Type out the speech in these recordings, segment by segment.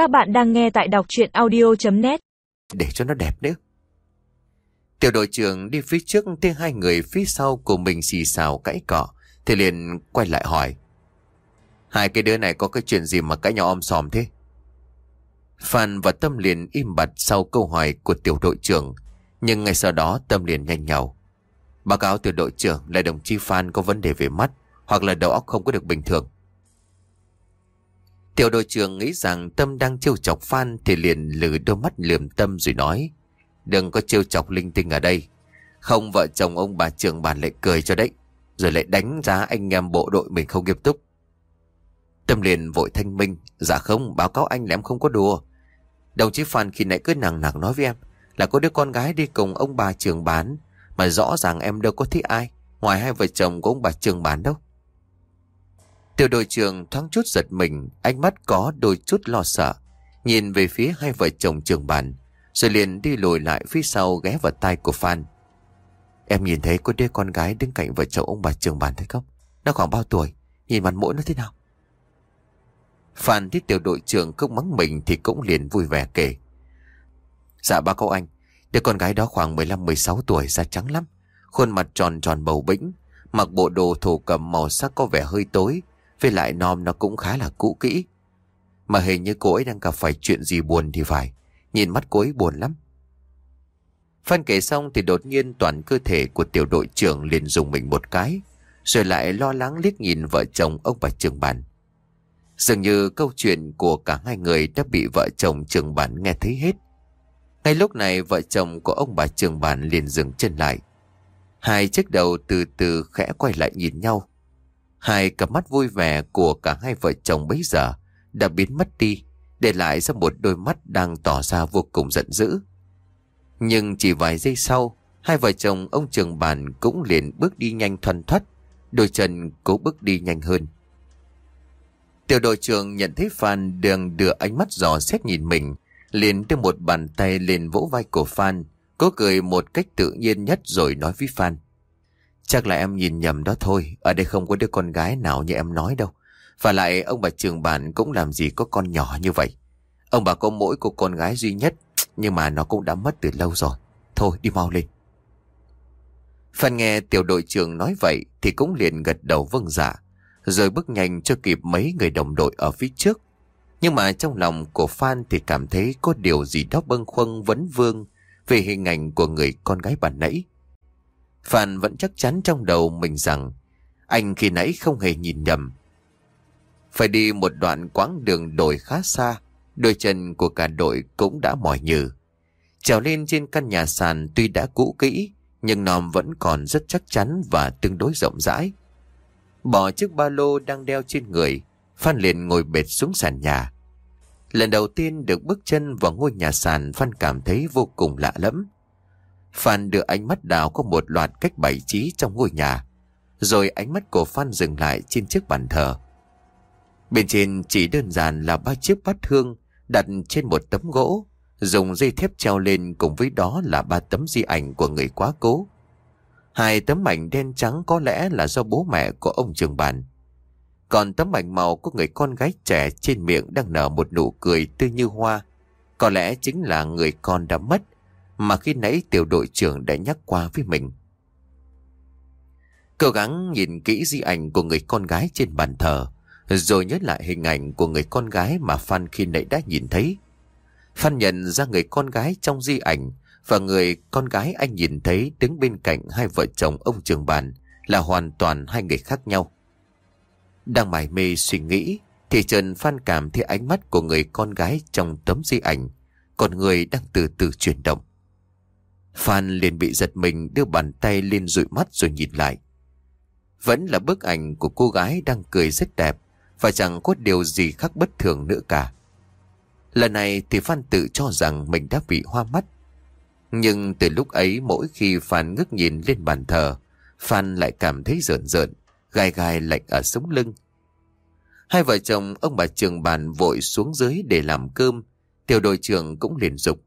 Các bạn đang nghe tại đọc chuyện audio.net Để cho nó đẹp nữa. Tiểu đội trưởng đi phía trước thấy hai người phía sau của mình xì xào cãi cọ. Thì liền quay lại hỏi. Hai cái đứa này có cái chuyện gì mà cãi nhau om sòm thế? Phan và Tâm liền im bặt sau câu hỏi của tiểu đội trưởng. Nhưng ngay sau đó Tâm liền nhanh nhau. Báo cáo tiểu đội trưởng là đồng chí Phan có vấn đề về mắt hoặc là đầu óc không có được bình thường. Tiểu đội trưởng nghĩ rằng Tâm đang trêu chọc Phan thì liền lử đôi mắt liềm Tâm rồi nói Đừng có trêu chọc linh tinh ở đây. Không vợ chồng ông bà trưởng bàn lại cười cho đấy. Rồi lại đánh giá anh em bộ đội mình không nghiêm túc. Tâm liền vội thanh minh. Dạ không, báo cáo anh là em không có đùa. Đồng chí Phan khi nãy cứ nặng nặng nói với em là có đứa con gái đi cùng ông bà trường bán. Mà rõ ràng em đâu có thích ai. Ngoài hai vợ chồng của ông bà trường bán đâu. Tiểu đội trưởng thoáng chút giật mình, ánh mắt có đôi chút lo sợ. Nhìn về phía hai vợ chồng trường bàn, rồi liền đi lùi lại phía sau ghé vào tay của Phan. Em nhìn thấy có đứa con gái đứng cạnh vợ chồng ông bà trường bàn thấy không? Nó khoảng bao tuổi? Nhìn mặt mũi nó thế nào? Phan thấy tiểu đội trưởng không mắng mình thì cũng liền vui vẻ kể. Dạ ba cậu anh, đứa con gái đó khoảng 15-16 tuổi da trắng lắm. Khuôn mặt tròn tròn bầu bĩnh, mặc bộ đồ thổ cầm màu sắc có vẻ hơi tối, với lại nom nó cũng khá là cũ kỹ. Mà hình như cô ấy đang gặp phải chuyện gì buồn thì phải. Nhìn mắt cô ấy buồn lắm. Phan kể xong thì đột nhiên toàn cơ thể của tiểu đội trưởng liền dùng mình một cái. Rồi lại lo lắng liếc nhìn vợ chồng ông bà trường bản. Dường như câu chuyện của cả hai người đã bị vợ chồng trường bản nghe thấy hết. Ngay lúc này vợ chồng của ông bà trường bản liền dừng chân lại. Hai chiếc đầu từ từ khẽ quay lại nhìn nhau. Hai cặp mắt vui vẻ của cả hai vợ chồng bấy giờ đã biến mất đi, để lại ra một đôi mắt đang tỏ ra vô cùng giận dữ. Nhưng chỉ vài giây sau, hai vợ chồng ông trường bàn cũng liền bước đi nhanh thoăn thoắt, đôi chân cố bước đi nhanh hơn. Tiểu đội trưởng nhận thấy Phan đường đưa ánh mắt dò xét nhìn mình, liền đưa một bàn tay lên vỗ vai của Phan, cố cười một cách tự nhiên nhất rồi nói với Phan. Chắc là em nhìn nhầm đó thôi, Ở đây không có đứa con gái nào như em nói đâu. Và lại ông bà trường bản cũng làm gì có con nhỏ như vậy. Ông bà có mỗi cô con gái duy nhất, Nhưng mà nó cũng đã mất từ lâu rồi. Thôi, đi mau lên. Phan nghe tiểu đội trưởng nói vậy Thì cũng liền gật đầu vâng dạ Rồi bước nhanh cho kịp mấy người đồng đội ở phía trước. Nhưng mà trong lòng của Phan thì cảm thấy Có điều gì đó bâng khuâng, vấn vương Về hình ảnh của người con gái bản nãy. Phan vẫn chắc chắn trong đầu mình rằng anh khi nãy không hề nhìn nhầm. Phải đi một đoạn quãng đường đồi khá xa, đôi chân của cả đội cũng đã mỏi nhừ. Trèo lên trên căn nhà sàn tuy đã cũ kỹ, nhưng nòm vẫn còn rất chắc chắn và tương đối rộng rãi. Bỏ chiếc ba lô đang đeo trên người, Phan liền ngồi bệt xuống sàn nhà. Lần đầu tiên được bước chân vào ngôi nhà sàn Phan cảm thấy vô cùng lạ lẫm. Phan đưa ánh mắt đào có một loạt cách bày trí trong ngôi nhà. Rồi ánh mắt của Phan dừng lại trên chiếc bàn thờ. Bên trên chỉ đơn giản là ba chiếc bát hương đặt trên một tấm gỗ, dùng dây thép treo lên cùng với đó là ba tấm di ảnh của người quá cố. Hai tấm ảnh đen trắng có lẽ là do bố mẹ của ông trường bàn. Còn tấm ảnh màu của người con gái trẻ trên miệng đang nở một nụ cười tươi như hoa. Có lẽ chính là người con đã mất mà khi nãy tiểu đội trưởng đã nhắc qua với mình. Cố gắng nhìn kỹ di ảnh của người con gái trên bàn thờ, rồi nhớ lại hình ảnh của người con gái mà Phan khi nãy đã nhìn thấy. Phan nhận ra người con gái trong di ảnh và người con gái anh nhìn thấy đứng bên cạnh hai vợ chồng ông trường bàn là hoàn toàn hai người khác nhau. Đang mải mê suy nghĩ, thì Trần Phan cảm thấy ánh mắt của người con gái trong tấm di ảnh, còn người đang từ từ chuyển động. Phan liền bị giật mình đưa bàn tay lên dụi mắt rồi nhìn lại. Vẫn là bức ảnh của cô gái đang cười rất đẹp và chẳng có điều gì khác bất thường nữa cả. Lần này thì Phan tự cho rằng mình đã bị hoa mắt. Nhưng từ lúc ấy mỗi khi Phan ngước nhìn lên bàn thờ, Phan lại cảm thấy rợn rợn, gai gai lạnh ở sống lưng. Hai vợ chồng ông bà trường bàn vội xuống dưới để làm cơm, tiểu đội trưởng cũng liền dục.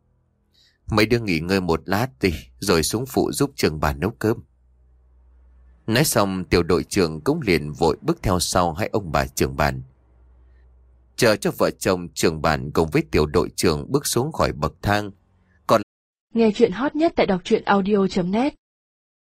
Mấy đứa nghỉ ngơi một lát đi, Rồi xuống phụ giúp trường bà nấu cơm. Nói xong, tiểu đội trưởng cũng liền vội bước theo sau hai ông bà trường bàn. Chờ cho vợ chồng trường bản cùng với tiểu đội trưởng bước xuống khỏi bậc thang. còn Nghe chuyện hot nhất tại đọc truyện audio.net